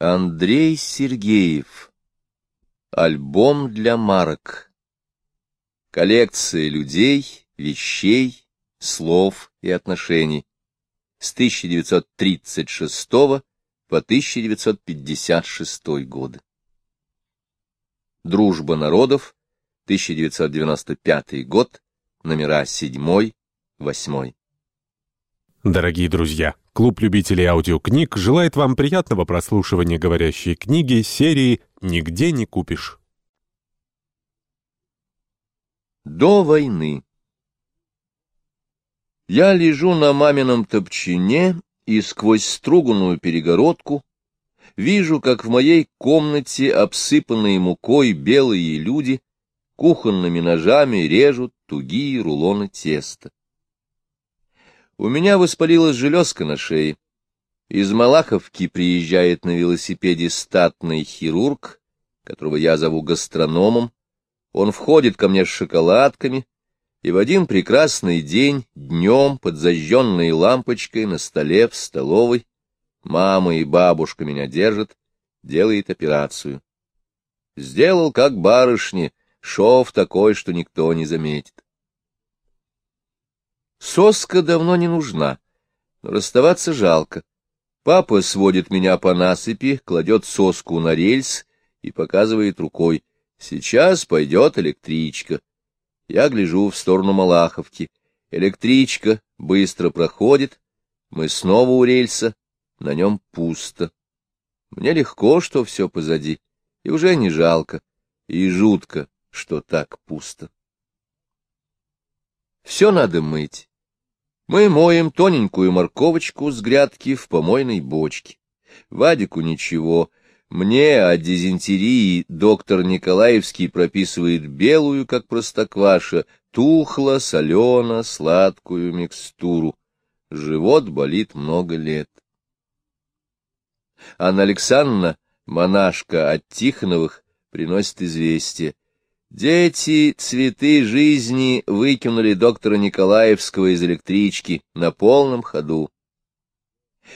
Андрей Сергеев. Альбом для марок. Коллекция людей, вещей, слов и отношений. С 1936 по 1956 годы. Дружба народов. 1995 год. Номера 7, 8. Дорогие друзья, клуб любителей аудиокниг желает вам приятного прослушивания говорящей книги серии «Нигде не купишь». До войны Я лежу на мамином топчине и сквозь струганную перегородку вижу, как в моей комнате, обсыпанные мукой белые люди, кухонными ножами режут тугие рулоны теста. У меня воспалилась железка на шее. Из Малаховки приезжает на велосипеде статный хирург, которого я зову гастрономом. Он входит ко мне с шоколадками, и в один прекрасный день, днем, под зажженной лампочкой на столе в столовой, мама и бабушка меня держат, делает операцию. Сделал, как барышни, шов такой, что никто не заметит. Соска давно не нужна, но расставаться жалко. Папа сводит меня по насыпи, кладет соску на рельс и показывает рукой. Сейчас пойдет электричка. Я гляжу в сторону Малаховки. Электричка быстро проходит. Мы снова у рельса. На нем пусто. Мне легко, что все позади, и уже не жалко, и жутко, что так пусто. Все надо мыть. Мы моем тоненькую морковочку с грядки в помойной бочке. Вадику ничего. Мне от дизентерии доктор Николаевский прописывает белую, как простокваша, тухло, солено, сладкую микстуру. Живот болит много лет. Анна Александровна, монашка от Тихоновых, приносит известие. Дети, цветы жизни выкинули доктора Николаевского из электрички на полном ходу.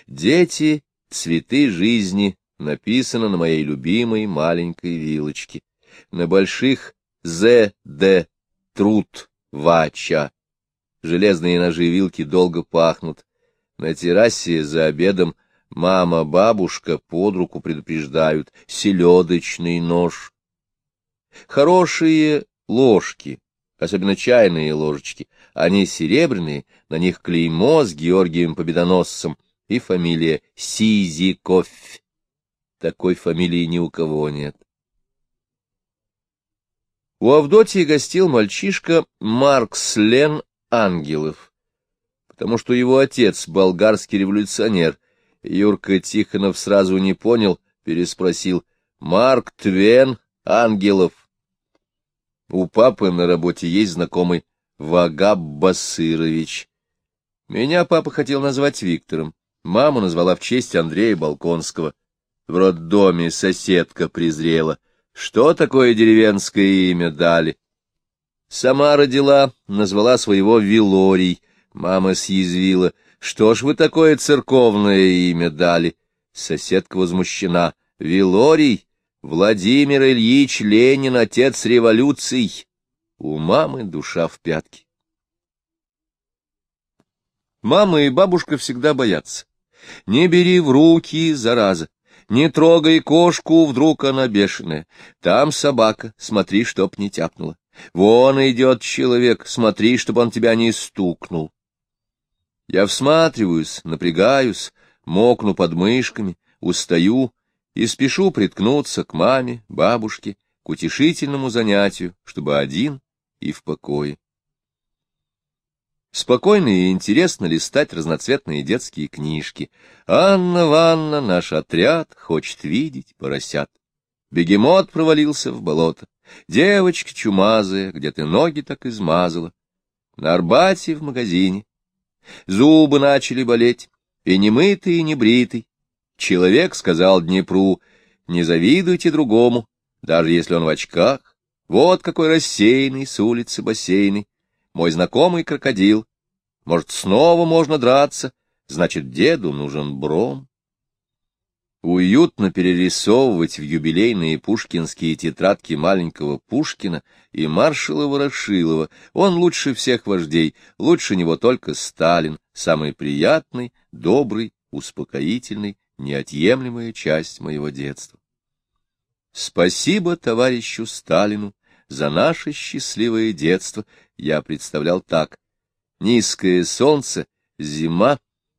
Дети, цветы жизни написано на моей любимой маленькой вилочке. На больших «З», «Д», «Труд», «Вача». Железные ножи и вилки долго пахнут. На террасе за обедом мама, бабушка под руку предупреждают «селедочный нож». Хорошие ложки, особенно чайные ложечки, они серебряные, на них клеймо с Георгием Победоносцем и фамилия Сизиков. Такой фамилии ни у кого нет. У Авдотьи гостил мальчишка Марк Слен Ангелов, потому что его отец — болгарский революционер. Юрка Тихонов сразу не понял, переспросил. Марк Твен Ангелов. У папы на работе есть знакомый Вагаб Басырович. Меня папа хотел назвать Виктором. Маму назвала в честь Андрея Балконского. В роддоме соседка презрела. Что такое деревенское имя дали? Сама родила, назвала своего Вилорий. Мама съязвила. Что ж вы такое церковное имя дали? Соседка возмущена. Вилорий? Владимир Ильич Ленин, отец революций. У мамы душа в пятки. Мама и бабушка всегда боятся. Не бери в руки, зараза. Не трогай кошку, вдруг она бешеная. Там собака, смотри, чтоб не тяпнула. Вон идет человек, смотри, чтоб он тебя не стукнул. Я всматриваюсь, напрягаюсь, мокну под мышками, устаю, и спешу приткнуться к маме, бабушке, к утешительному занятию, чтобы один и в покое. Спокойно и интересно листать разноцветные детские книжки. Анна Ванна, наш отряд, хочет видеть поросят. Бегемот провалился в болото. Девочка чумазая, где ты ноги так измазала. На Арбате в магазине. Зубы начали болеть, и немытый, и небритый, Человек сказал Днепру, не завидуйте другому, даже если он в очках. Вот какой рассеянный с улицы бассейны. Мой знакомый крокодил. Может, снова можно драться, значит, деду нужен бром. Уютно перерисовывать в юбилейные пушкинские тетрадки маленького Пушкина и маршала Ворошилова. Он лучше всех вождей, лучше него только Сталин, самый приятный, добрый, успокоительный, неотъемлемая часть моего детства. Спасибо товарищу Сталину за наше счастливое детство, я представлял так. Низкое солнце, зима,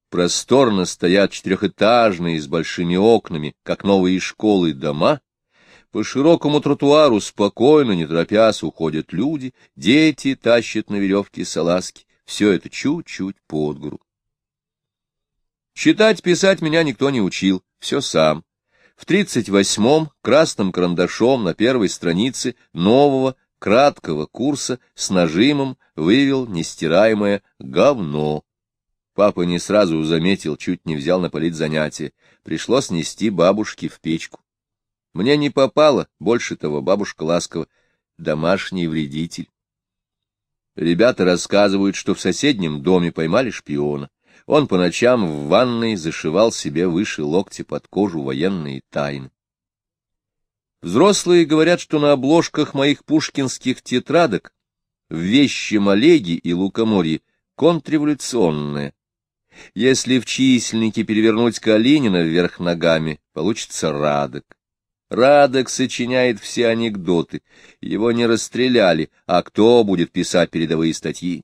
просторно стоят четырехэтажные с большими окнами, как новые школы, дома. По широкому тротуару спокойно, не торопясь, уходят люди, дети тащат на веревке салазки. Все это чуть-чуть под гору. Читать, писать меня никто не учил, все сам. В тридцать восьмом красным карандашом на первой странице нового краткого курса с нажимом вывел нестираемое говно. Папа не сразу заметил, чуть не взял на занятие. Пришлось нести бабушке в печку. Мне не попало, больше того, бабушка ласково, домашний вредитель. Ребята рассказывают, что в соседнем доме поймали шпиона. Он по ночам в ванной зашивал себе выше локти под кожу военные тайны. Взрослые говорят, что на обложках моих пушкинских тетрадок в вещем Олеге и Лукоморье контрреволюционное. Если в численнике перевернуть Калинина вверх ногами, получится Радок. Радок сочиняет все анекдоты. Его не расстреляли, а кто будет писать передовые статьи?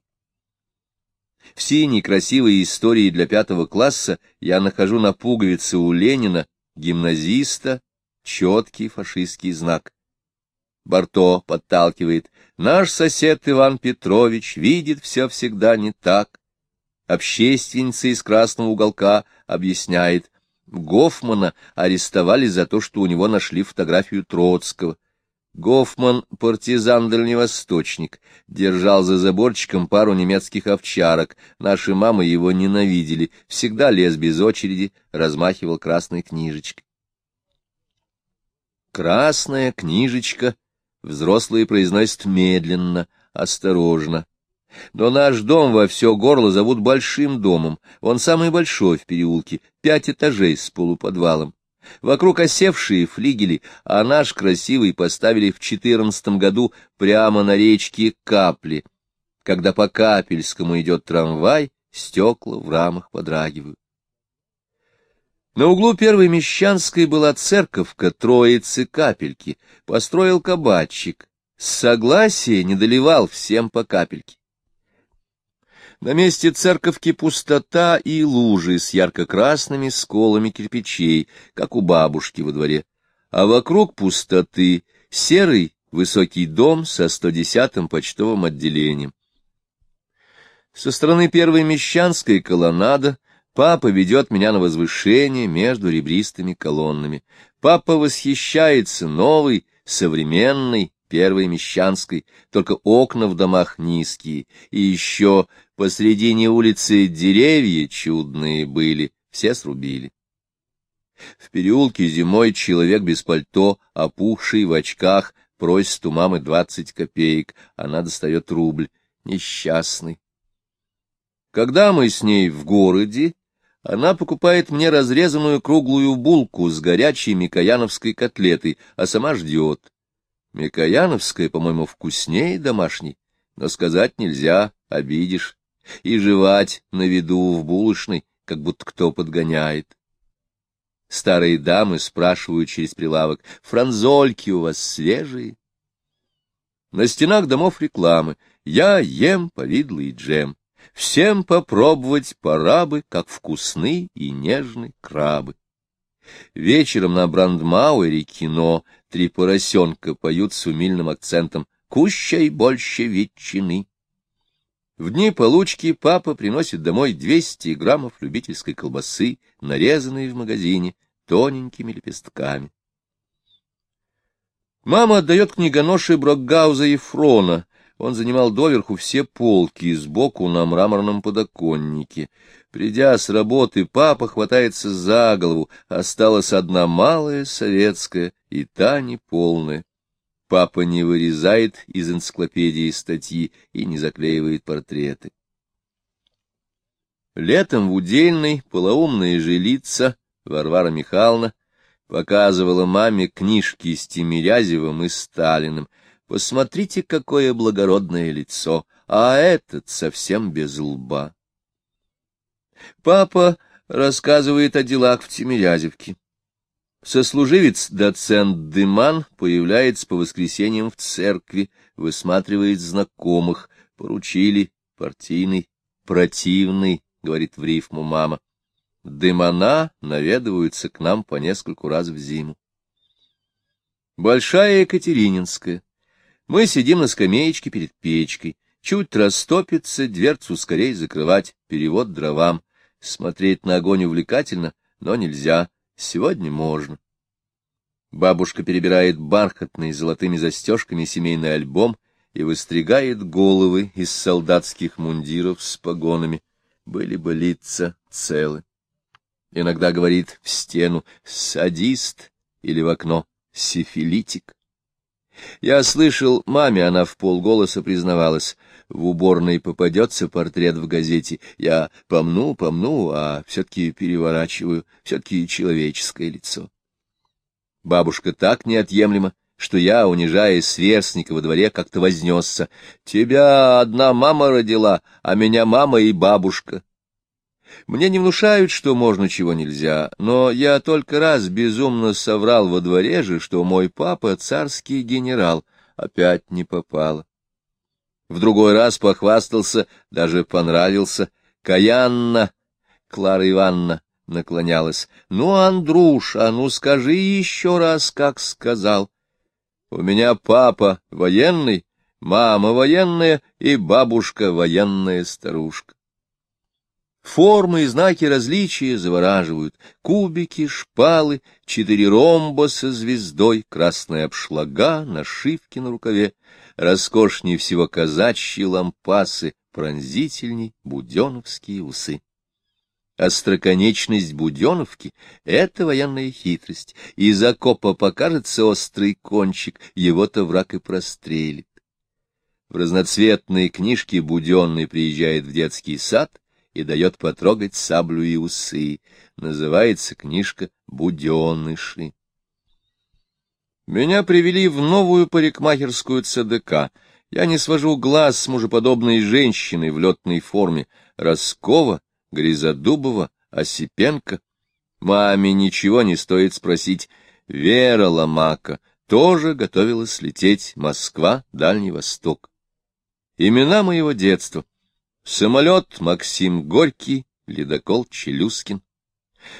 В синей красивой истории для пятого класса я нахожу на пуговице у Ленина, гимназиста, четкий фашистский знак. Барто подталкивает. Наш сосед Иван Петрович видит все всегда не так. Общественница из красного уголка объясняет. Гофмана арестовали за то, что у него нашли фотографию Троцкого. Гофман, партизан-дальневосточник, держал за заборчиком пару немецких овчарок. Наши мамы его ненавидели, всегда лез без очереди, размахивал красной книжечкой. Красная книжечка. Взрослые произносят медленно, осторожно. Но наш дом во все горло зовут большим домом. Он самый большой в переулке, пять этажей с полуподвалом. Вокруг осевшие флигели, а наш красивый поставили в четырнадцатом году прямо на речке Капли. Когда по Капельскому идет трамвай, стекла в рамах подрагивают. На углу Первой Мещанской была церковка Троицы Капельки, построил кабачик. Согласия не доливал всем по капельке. На месте церковки пустота и лужи с ярко-красными сколами кирпичей, как у бабушки во дворе. А вокруг пустоты серый высокий дом со 110-м почтовым отделением. Со стороны Первой Мещанской колоннада Папа ведет меня на возвышение между ребристыми колоннами. Папа восхищается новой, современной, первой мещанской, только окна в домах низкие, и еще посредине улицы деревья чудные были, все срубили. В переулке зимой человек без пальто, опухший в очках, просит у мамы двадцать копеек, она достает рубль, несчастный. Когда мы с ней в городе, она покупает мне разрезанную круглую булку с горячей микояновской котлетой, а сама ждет. Микояновская, по-моему, вкуснее домашней, но сказать нельзя, обидишь. И жевать на виду в булочной, как будто кто подгоняет. Старые дамы спрашивают через прилавок, франзольки у вас свежие? На стенах домов рекламы «Я ем повидлый джем». Всем попробовать пора бы, как вкусны и нежны крабы. Вечером на Брандмауэре кино три поросенка поют с умильным акцентом «Кущай больше ветчины». В дни получки папа приносит домой 200 граммов любительской колбасы, нарезанной в магазине тоненькими лепестками. Мама отдает книгоноше Брокгауза и Фрона, он занимал доверху все полки сбоку на мраморном подоконнике. Придя с работы, папа хватается за голову, осталась одна малая советская, и та неполная. Папа не вырезает из энциклопедии статьи и не заклеивает портреты. Летом в удельной полоумная жилица Варвара Михайловна Показывала маме книжки с Тимирязевым и Сталиным. Посмотрите, какое благородное лицо, а этот совсем без лба. Папа рассказывает о делах в Тимирязевке. Сослуживец доцент Дыман появляется по воскресеньям в церкви, высматривает знакомых, поручили, партийный, противный, говорит в рифму мама. Дымана наведываются к нам по нескольку раз в зиму. Большая Екатерининская. Мы сидим на скамеечке перед печкой. Чуть растопится, дверцу скорее закрывать, перевод дровам. Смотреть на огонь увлекательно, но нельзя. Сегодня можно. Бабушка перебирает бархатный золотыми застежками семейный альбом и выстригает головы из солдатских мундиров с погонами. Были бы лица целы. Иногда говорит в стену «садист» или в окно «сифилитик». Я слышал, маме она в полголоса признавалась. В уборной попадется портрет в газете. Я помну, помну, а все-таки переворачиваю. Все-таки человеческое лицо. Бабушка так неотъемлема, что я, унижая сверстника во дворе, как-то вознесся. Тебя одна мама родила, а меня мама и бабушка. Мне не внушают, что можно, чего нельзя, но я только раз безумно соврал во дворе же, что мой папа царский генерал, опять не попало. В другой раз похвастался, даже понравился. Каянна, Клара Ивановна, наклонялась. — Ну, Андруша, ну скажи еще раз, как сказал. У меня папа военный, мама военная и бабушка военная старушка. Формы и знаки различия завораживают. Кубики, шпалы, четыре ромба со звездой, красная обшлага, нашивки на рукаве, роскошнее всего казачьи лампасы, пронзительней буденовские усы. Остроконечность буденовки — это военная хитрость. Из окопа покажется острый кончик, его-то враг и прострелит. В разноцветной книжке Буденный приезжает в детский сад — и дает потрогать саблю и усы. Называется книжка «Буденыши». Меня привели в новую парикмахерскую ЦДК. Я не свожу глаз с мужеподобной женщиной в летной форме. Роскова, Гризодубова, Осипенко. Маме ничего не стоит спросить. Вера Ломака тоже готовилась лететь Москва, Дальний Восток. Имена моего детства — Самолет Максим Горький, ледокол Челюскин.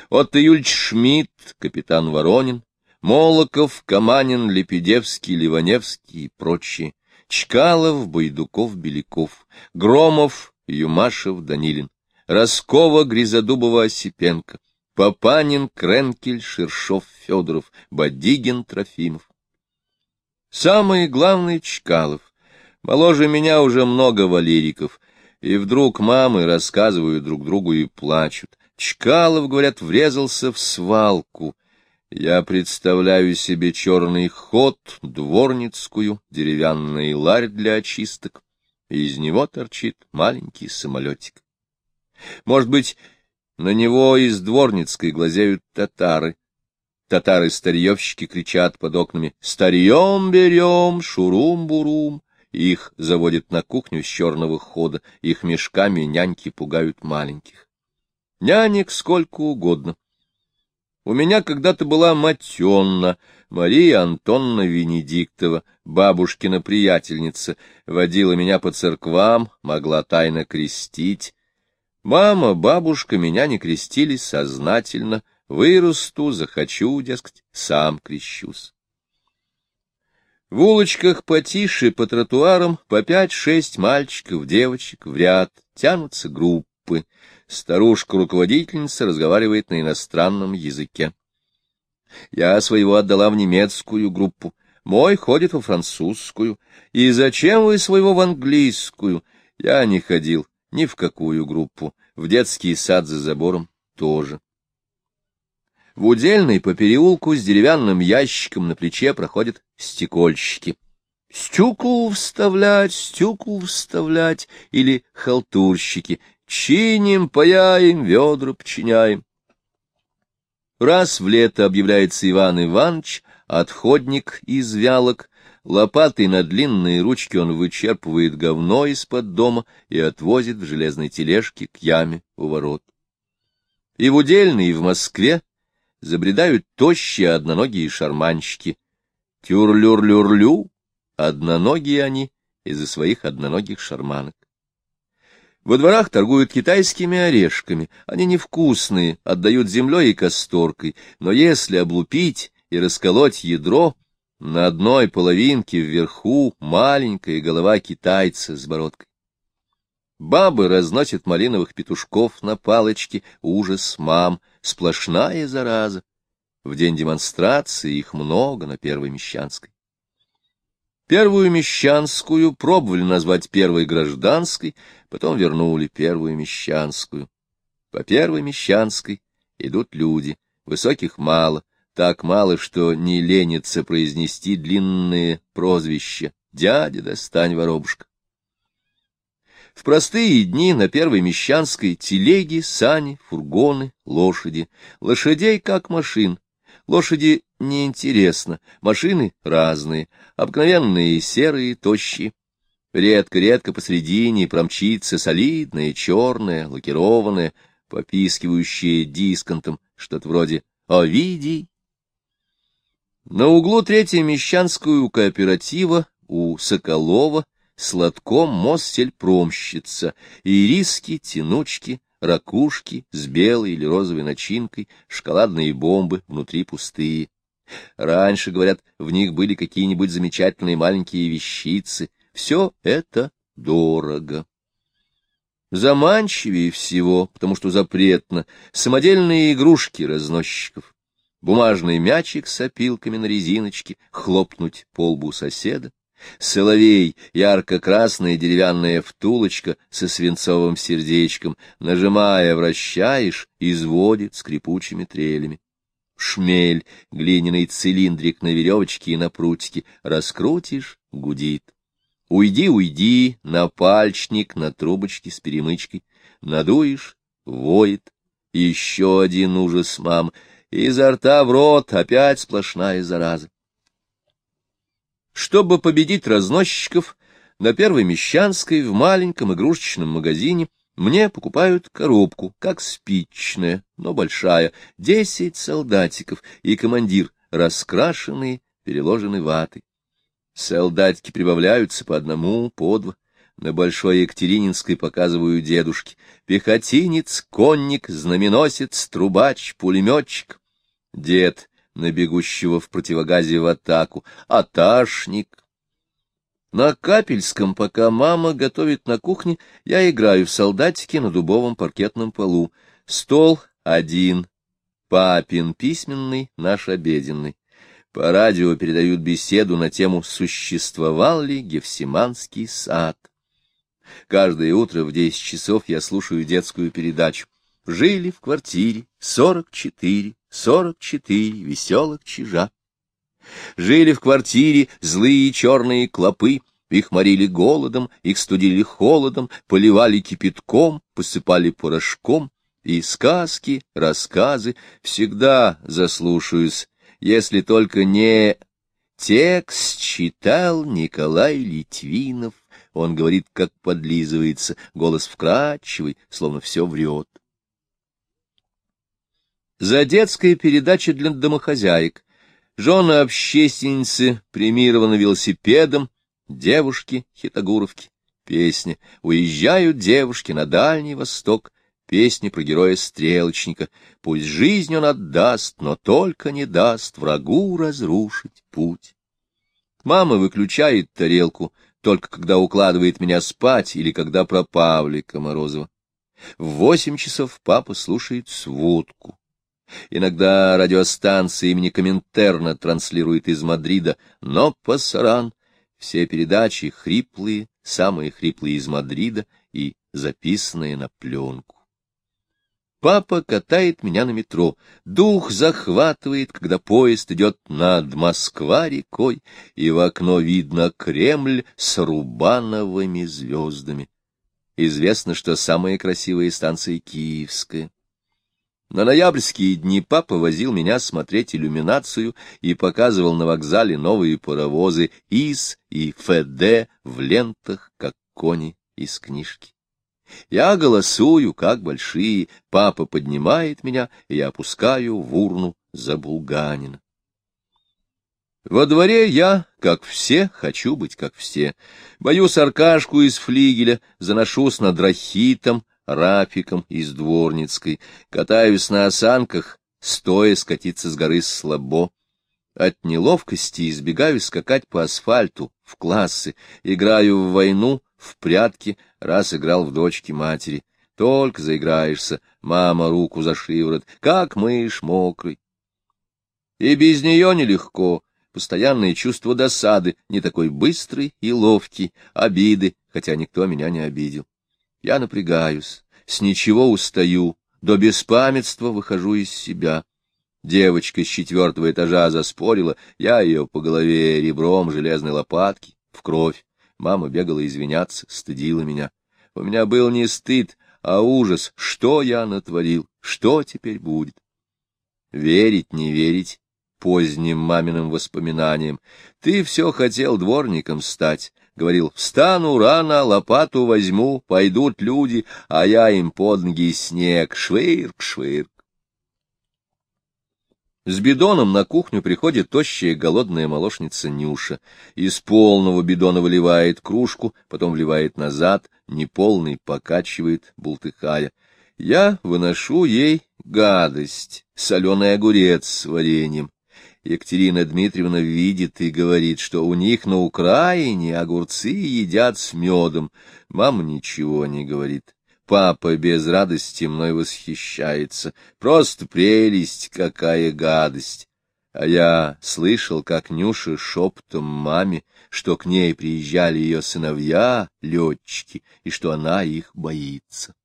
Отто Юльч Шмидт, капитан Воронин, Молоков, Каманин, Лепедевский, Ливаневский и прочие. Чкалов, Байдуков, Беляков, Громов, Юмашев, Данилин, Роскова, Гризодубова, Осипенко, Папанин, Кренкель, Шершов, Федоров, Бадигин, Трофимов. Самый главный Чкалов. Моложе меня уже много валериков — и вдруг мамы рассказывают друг другу и плачут. Чкалов, говорят, врезался в свалку. Я представляю себе черный ход, дворницкую, деревянный ларь для очисток. И из него торчит маленький самолетик. Может быть, на него из дворницкой глазеют татары. Татары-старьевщики кричат под окнами «Старьем берем, шурум-бурум!» Их заводят на кухню с черного хода, их мешками няньки пугают маленьких. Нянек сколько угодно. У меня когда-то была Матенна, Мария Антонна Венедиктова, бабушкина приятельница, водила меня по церквам, могла тайно крестить. Мама, бабушка меня не крестили сознательно, вырасту, захочу, дескать, сам крещусь. В улочках потише, по тротуарам, по пять-шесть мальчиков, девочек в ряд, тянутся группы. Старушка-руководительница разговаривает на иностранном языке. Я своего отдала в немецкую группу, мой ходит во французскую. И зачем вы своего в английскую? Я не ходил ни в какую группу, в детский сад за забором тоже. В удельной по переулку с деревянным ящиком на плече проходят стекольщики. Стюку вставлять, стюку вставлять, или халтурщики. Чиним, паяем, ведра починяем. Раз в лето объявляется Иван Иванович, отходник из вялок, лопатой на длинные ручки он вычерпывает говно из-под дома и отвозит в железной тележке к яме у ворот. И в Удельной, и в Москве забредают тощие одноногие шарманщики. Тюр-люр-люр-лю, одноногие они из-за своих одноногих шарманок. Во дворах торгуют китайскими орешками. Они невкусные, отдают землей и касторкой, но если облупить и расколоть ядро, на одной половинке вверху маленькая голова китайца с бородкой. Бабы разносят малиновых петушков на палочке, ужас мам, сплошная зараза. В день демонстрации их много на Первой Мещанской. Первую Мещанскую пробовали назвать Первой Гражданской, потом вернули Первую Мещанскую. По Первой Мещанской идут люди, высоких мало, так мало, что не ленится произнести длинные прозвища «Дядя, достань воробушка». В простые дни на Первой Мещанской телеги, сани, фургоны, лошади. Лошадей как машин, Лошади неинтересно, машины разные, обыкновенные серые, тощие. Редко-редко посредине промчится солидная, черная, лакированная, попискивающая дисконтом, что-то вроде «Овидий». На углу Третьей Мещанскую кооператива у Соколова сладком мостель-промщица, ириски, тянучки, ракушки с белой или розовой начинкой, шоколадные бомбы, внутри пустые. Раньше, говорят, в них были какие-нибудь замечательные маленькие вещицы. Все это дорого. Заманчивее всего, потому что запретно, самодельные игрушки разносчиков. Бумажный мячик с опилками на резиночке, хлопнуть по лбу соседа, Соловей, ярко-красная деревянная втулочка со свинцовым сердечком, нажимая, вращаешь, изводит скрипучими трелями. Шмель, глиняный цилиндрик на веревочке и на прутике, раскрутишь — гудит. Уйди, уйди, на пальчник, на трубочке с перемычкой. Надуешь — воет. Еще один ужас, мам. Изо рта в рот опять сплошная зараза. Чтобы победить разносчиков, на Первой Мещанской в маленьком игрушечном магазине мне покупают коробку, как спичная, но большая, десять солдатиков и командир, раскрашенные, переложены ватой. Солдатики прибавляются по одному, по два. На Большой Екатерининской показываю дедушки. Пехотинец, конник, знаменосец, трубач, пулеметчик. Дед на бегущего в противогазе в атаку, аташник. На Капельском, пока мама готовит на кухне, я играю в солдатики на дубовом паркетном полу. Стол один, папин письменный, наш обеденный. По радио передают беседу на тему «Существовал ли Гефсиманский сад?». Каждое утро в десять часов я слушаю детскую передачу. Жили в квартире сорок четыре сорок четыре веселых чижа. Жили в квартире злые черные клопы, их морили голодом, их студили холодом, поливали кипятком, посыпали порошком, и сказки, рассказы всегда заслушаюсь, если только не... Текст читал Николай Литвинов. Он говорит, как подлизывается, голос вкрадчивый, словно все врет. За детская передача для домохозяек. Жены общественницы премированы велосипедом, девушки хитогуровки. Песня «Уезжают девушки на Дальний Восток», песня про героя-стрелочника. Пусть жизнь он отдаст, но только не даст врагу разрушить путь. Мама выключает тарелку, только когда укладывает меня спать или когда про Павлика Морозова. В восемь часов папа слушает сводку. Иногда радиостанция имени Коминтерна транслирует из Мадрида, но пасаран. Все передачи хриплые, самые хриплые из Мадрида и записанные на пленку. Папа катает меня на метро. Дух захватывает, когда поезд идет над Москва-рекой, и в окно видно Кремль с рубановыми звездами. Известно, что самая красивая станция Киевская. На ноябрьские дни папа возил меня смотреть иллюминацию и показывал на вокзале новые паровозы ИС и ФД в лентах, как кони из книжки. Я голосую, как большие, папа поднимает меня, и я опускаю в урну за Булганина. Во дворе я, как все, хочу быть как все. Боюсь аркашку из флигеля, заношусь над рахитом, рафиком из дворницкой, катаюсь на осанках, стоя скатиться с горы слабо. От неловкости избегаю скакать по асфальту, в классы, играю в войну, в прятки, раз играл в дочки матери. Только заиграешься, мама руку за шиворот, как мышь мокрый. И без нее нелегко, постоянное чувство досады, не такой быстрый и ловкий, обиды, хотя никто меня не обидел. Я напрягаюсь, с ничего устаю, до беспамятства выхожу из себя. Девочка с четвертого этажа заспорила, я ее по голове ребром железной лопатки, в кровь. Мама бегала извиняться, стыдила меня. У меня был не стыд, а ужас, что я натворил, что теперь будет. Верить, не верить, поздним маминым воспоминаниям. Ты все хотел дворником стать. Говорил, встану рано, лопату возьму, пойдут люди, а я им под ноги снег, швырк, швырк. С бидоном на кухню приходит тощая голодная молочница Нюша. Из полного бидона выливает кружку, потом вливает назад, неполный покачивает, бултыхая. Я выношу ей гадость, соленый огурец с вареньем. Екатерина Дмитриевна видит и говорит, что у них на Украине огурцы едят с медом. Мама ничего не говорит. Папа без радости мной восхищается. Просто прелесть, какая гадость. А я слышал, как Нюша шепотом маме, что к ней приезжали ее сыновья, летчики, и что она их боится.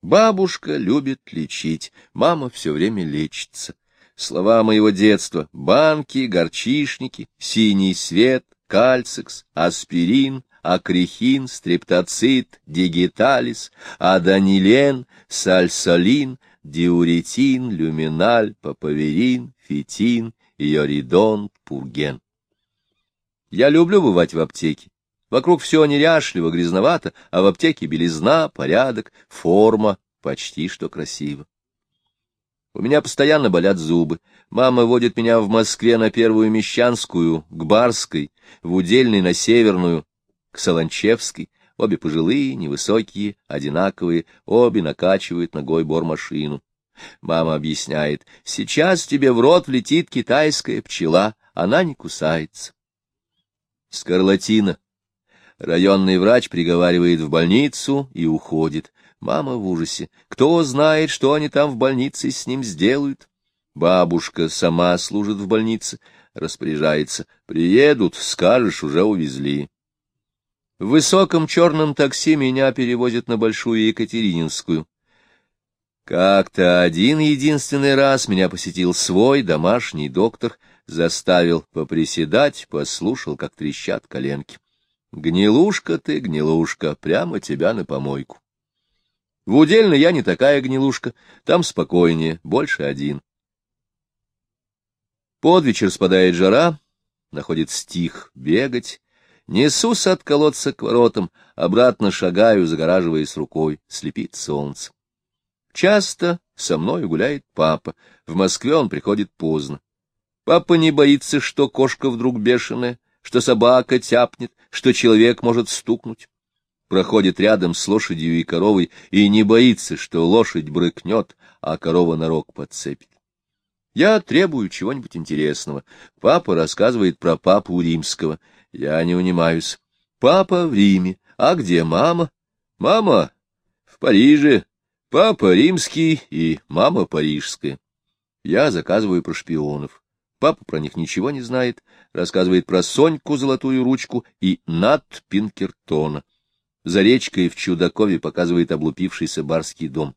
Бабушка любит лечить, мама все время лечится. Слова моего детства — банки, горчишники, синий свет, кальцикс, аспирин, акрихин, стрептоцит, дигиталис, аданилен, сальсолин, диуретин, люминаль, папаверин, фитин, иоридон, пурген. Я люблю бывать в аптеке. Вокруг все неряшливо, грязновато, а в аптеке белизна, порядок, форма, почти что красиво. У меня постоянно болят зубы. Мама водит меня в Москве на Первую Мещанскую, к Барской, в Удельной на Северную, к Солончевской. Обе пожилые, невысокие, одинаковые, обе накачивают ногой бормашину. Мама объясняет, сейчас тебе в рот влетит китайская пчела, она не кусается. Скарлатина. Районный врач приговаривает в больницу и уходит. Мама в ужасе. Кто знает, что они там в больнице с ним сделают? Бабушка сама служит в больнице, распоряжается. Приедут, скажешь, уже увезли. В высоком черном такси меня перевозят на Большую Екатерининскую. Как-то один единственный раз меня посетил свой домашний доктор, заставил поприседать, послушал, как трещат коленки. Гнилушка ты, гнилушка, прямо тебя на помойку. В удельной я не такая гнилушка, там спокойнее, больше один. Под вечер спадает жара, находит стих бегать. Несусь от колодца к воротам, обратно шагаю, загораживаясь рукой, слепит солнце. Часто со мной гуляет папа, в Москве он приходит поздно. Папа не боится, что кошка вдруг бешеная, что собака тяпнет, что человек может стукнуть проходит рядом с лошадью и коровой и не боится, что лошадь брыкнет, а корова на рог подцепит. Я требую чего-нибудь интересного. Папа рассказывает про папу римского. Я не унимаюсь. Папа в Риме. А где мама? Мама в Париже. Папа римский и мама парижская. Я заказываю про шпионов. Папа про них ничего не знает. Рассказывает про Соньку золотую ручку и Нат Пинкертона. За речкой в Чудакове показывает облупившийся барский дом.